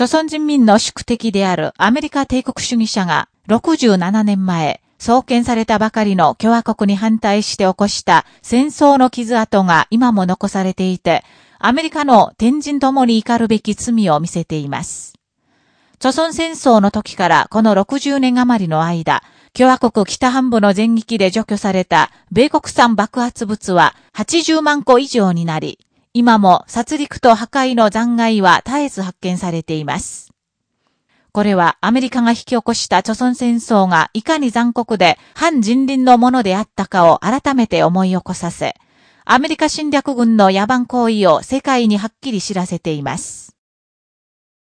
朝鮮人民の宿敵であるアメリカ帝国主義者が67年前、創建されたばかりの共和国に反対して起こした戦争の傷跡が今も残されていて、アメリカの天神ともに怒るべき罪を見せています。朝鮮戦争の時からこの60年余りの間、共和国北半部の全域で除去された米国産爆発物は80万個以上になり、今も殺戮と破壊の残骸は絶えず発見されています。これはアメリカが引き起こした朝鮮戦争がいかに残酷で反人倫のものであったかを改めて思い起こさせ、アメリカ侵略軍の野蛮行為を世界にはっきり知らせています。